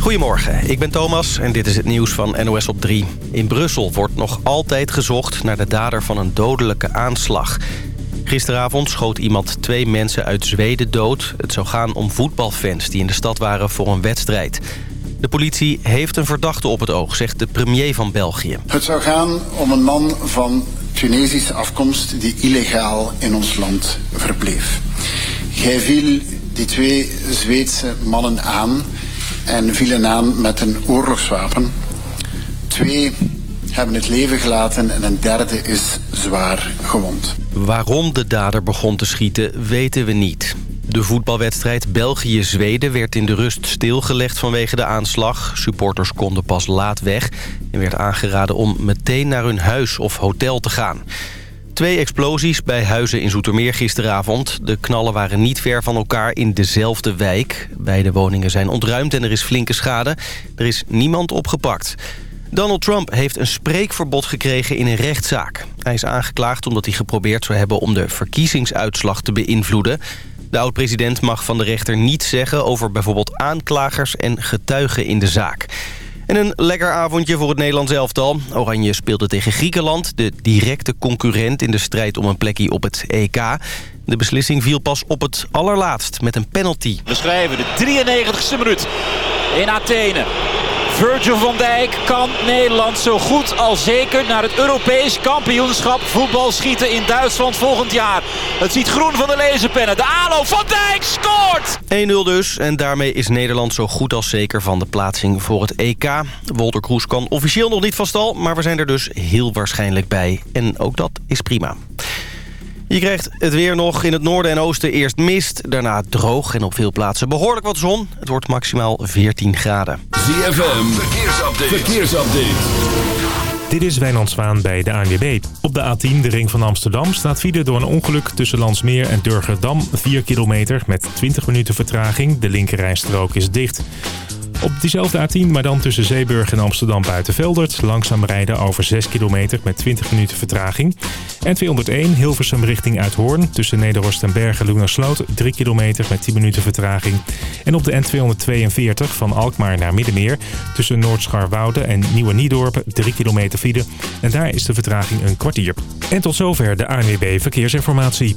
Goedemorgen, ik ben Thomas en dit is het nieuws van NOS op 3. In Brussel wordt nog altijd gezocht naar de dader van een dodelijke aanslag. Gisteravond schoot iemand twee mensen uit Zweden dood. Het zou gaan om voetbalfans die in de stad waren voor een wedstrijd. De politie heeft een verdachte op het oog, zegt de premier van België. Het zou gaan om een man van Tunesische afkomst die illegaal in ons land verbleef. Hij viel die twee Zweedse mannen aan en vielen aan met een oorlogswapen. Twee hebben het leven gelaten en een derde is zwaar gewond. Waarom de dader begon te schieten, weten we niet. De voetbalwedstrijd België-Zweden werd in de rust stilgelegd vanwege de aanslag. Supporters konden pas laat weg en werd aangeraden om meteen naar hun huis of hotel te gaan. Twee explosies bij huizen in Zoetermeer gisteravond. De knallen waren niet ver van elkaar in dezelfde wijk. Beide woningen zijn ontruimd en er is flinke schade. Er is niemand opgepakt. Donald Trump heeft een spreekverbod gekregen in een rechtszaak. Hij is aangeklaagd omdat hij geprobeerd zou hebben om de verkiezingsuitslag te beïnvloeden. De oud-president mag van de rechter niets zeggen over bijvoorbeeld aanklagers en getuigen in de zaak. En een lekker avondje voor het Nederlands elftal. Oranje speelde tegen Griekenland, de directe concurrent in de strijd om een plekje op het EK. De beslissing viel pas op het allerlaatst met een penalty. We schrijven de 93ste minuut in Athene. Virgil van Dijk kan Nederland zo goed als zeker naar het Europees kampioenschap voetbal schieten in Duitsland volgend jaar. Het ziet groen van de laserpennen. De aanloop van Dijk scoort! 1-0 dus en daarmee is Nederland zo goed als zeker van de plaatsing voor het EK. Wolter Kroes kan officieel nog niet van stal, maar we zijn er dus heel waarschijnlijk bij. En ook dat is prima. Je krijgt het weer nog in het noorden en oosten eerst mist. Daarna droog en op veel plaatsen behoorlijk wat zon. Het wordt maximaal 14 graden. ZFM, verkeersupdate. verkeersupdate. Dit is Wijnand Zwaan bij de ANWB. Op de A10, de ring van Amsterdam, staat file door een ongeluk tussen Landsmeer en Durgerdam. 4 kilometer met 20 minuten vertraging. De linkerrijstrook is dicht. Op diezelfde A10, maar dan tussen Zeeburg en Amsterdam Buitenveldert. Langzaam rijden over 6 kilometer met 20 minuten vertraging. En 201 Hilversum richting Uithoorn. Tussen Nederhorst en Bergen Loenersloot 3 kilometer met 10 minuten vertraging. En op de N242 van Alkmaar naar Middenmeer. Tussen Noordscharwoude en Nieuwe Niedorp 3 kilometer file. En daar is de vertraging een kwartier. En tot zover de ANWB Verkeersinformatie.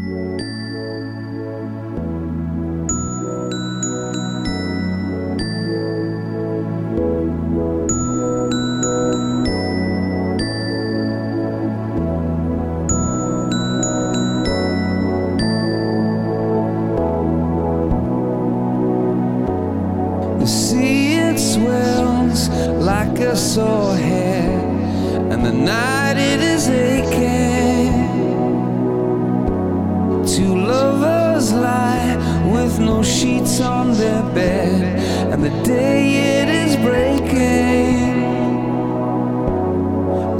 Sore head, and the night it is aching. Two lovers lie with no sheets on their bed, and the day it is breaking.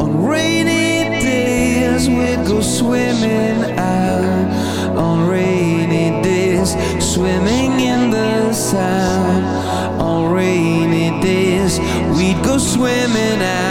On rainy days we'd go swimming out. On rainy days, swimming in the sound. Swimming out.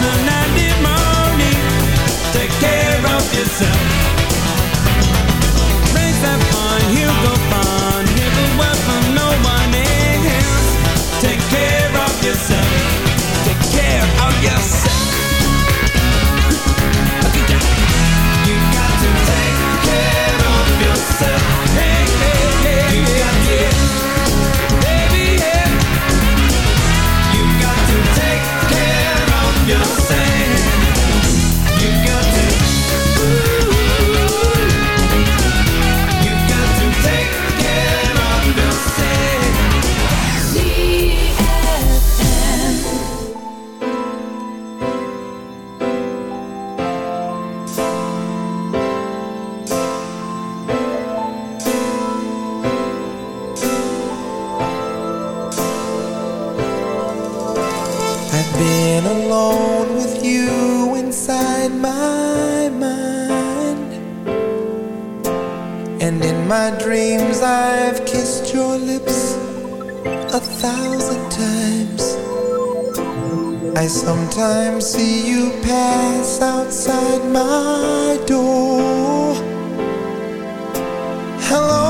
Sunday morning. Take care of yourself. I see you pass outside my door. Hello?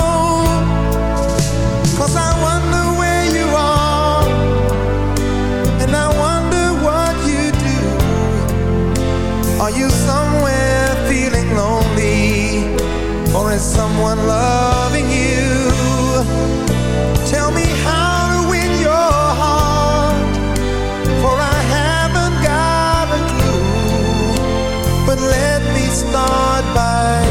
Is someone loving you? Tell me how to win your heart, for I haven't got a clue. But let me start by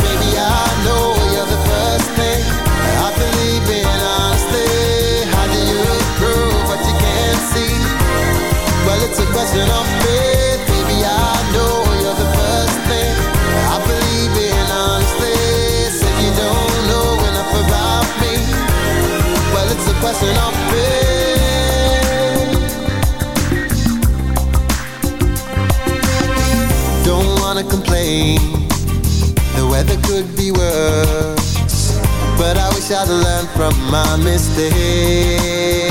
I'd learned from my mistakes.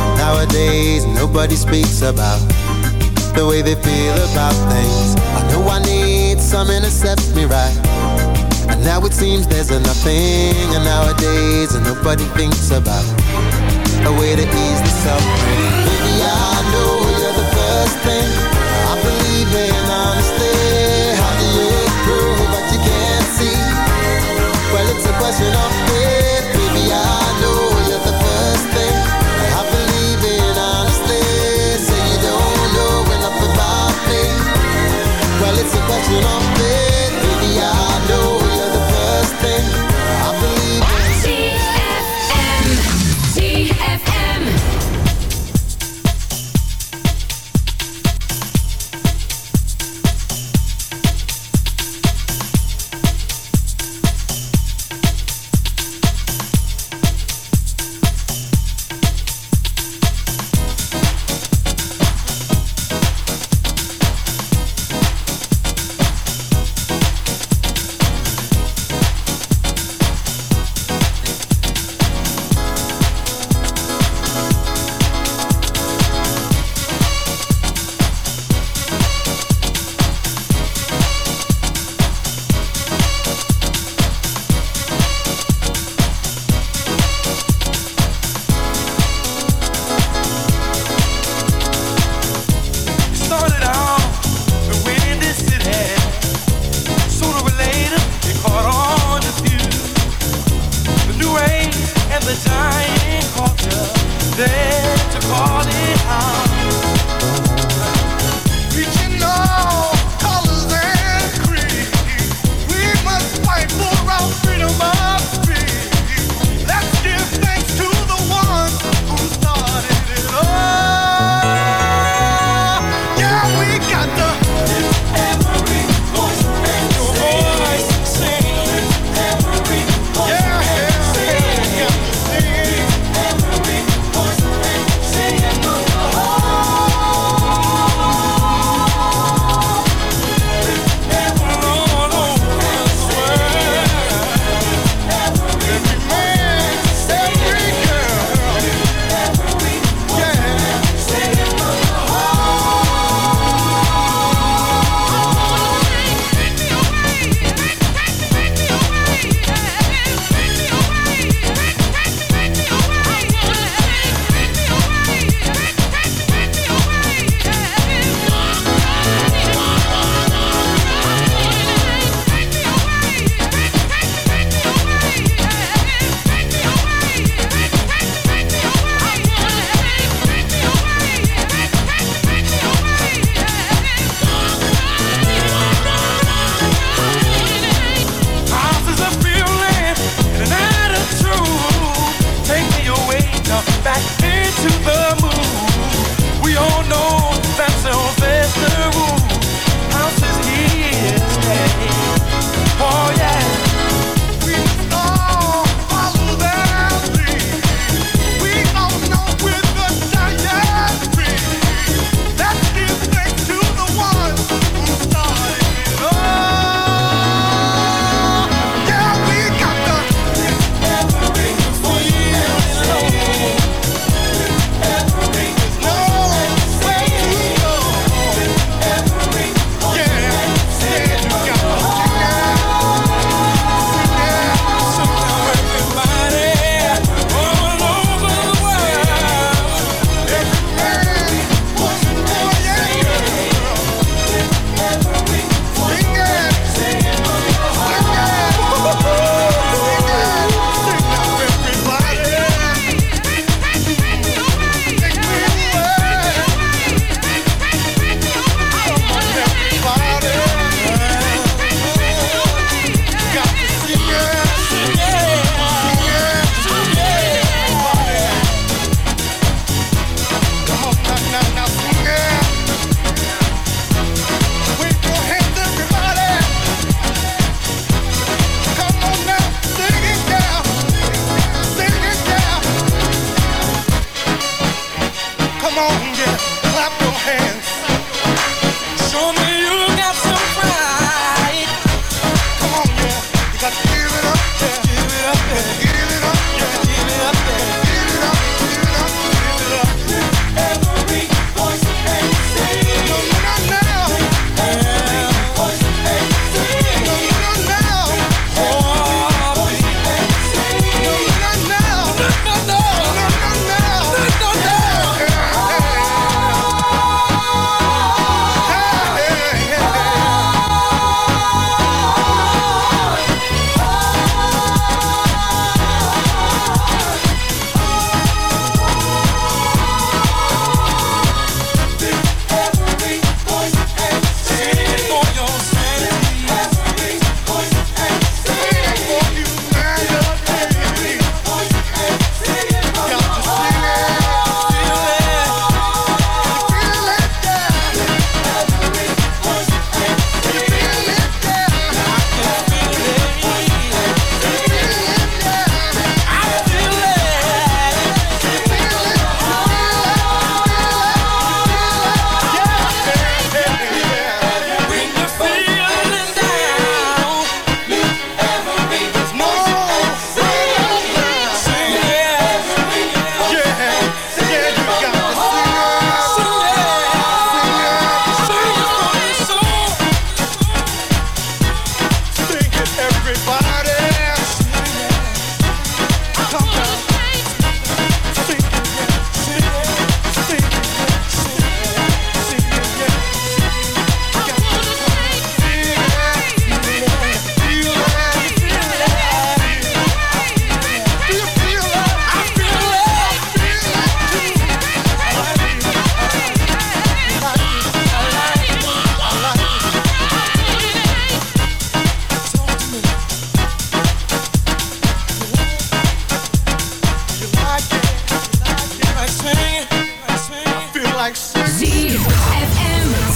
nowadays nobody speaks about the way they feel about things. I know I need some intercept me right. And now it seems there's a nothing and nowadays and nobody thinks about a way to ease the suffering. Maybe I know you're the first thing I believe in honestly. How do you prove what you can't see? Well, it's a question of faith. You know.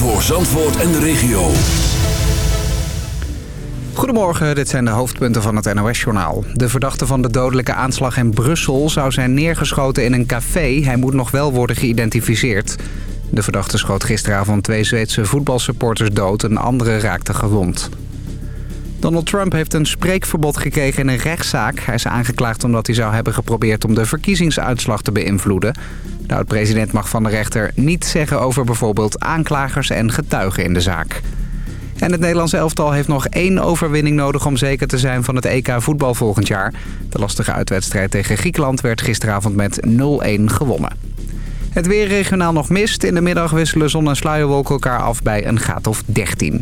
Voor Zandvoort en de regio. Goedemorgen, dit zijn de hoofdpunten van het NOS-journaal. De verdachte van de dodelijke aanslag in Brussel zou zijn neergeschoten in een café. Hij moet nog wel worden geïdentificeerd. De verdachte schoot gisteravond twee Zweedse voetbalsupporters dood. Een andere raakte gewond. Donald Trump heeft een spreekverbod gekregen in een rechtszaak. Hij is aangeklaagd omdat hij zou hebben geprobeerd om de verkiezingsuitslag te beïnvloeden. De oud-president mag van de rechter niet zeggen over bijvoorbeeld aanklagers en getuigen in de zaak. En het Nederlandse elftal heeft nog één overwinning nodig om zeker te zijn van het EK voetbal volgend jaar. De lastige uitwedstrijd tegen Griekenland werd gisteravond met 0-1 gewonnen. Het weer regionaal nog mist. In de middag wisselen zon en sluierwolken elkaar af bij een graad of 13.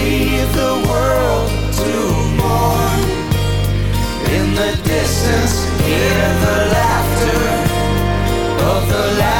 leave the world to mourn. In the distance, hear the laughter of the last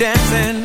dancing.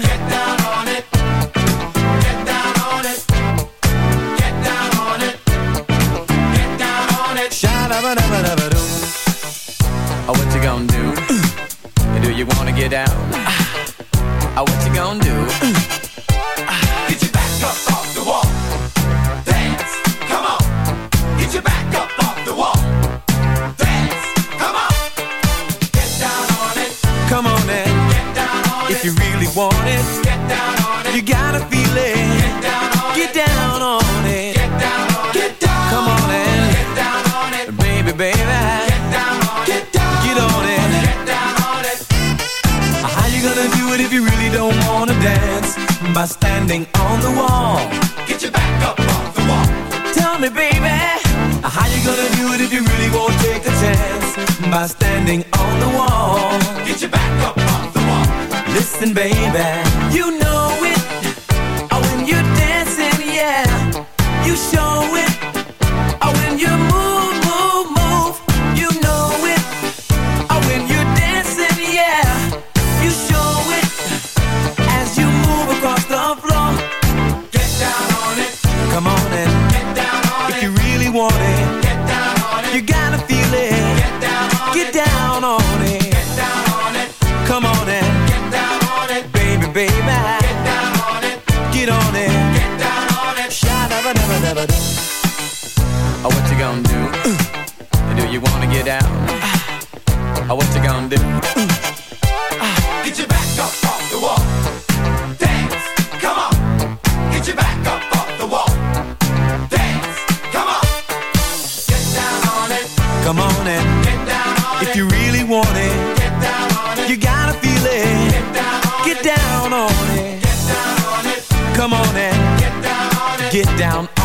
get down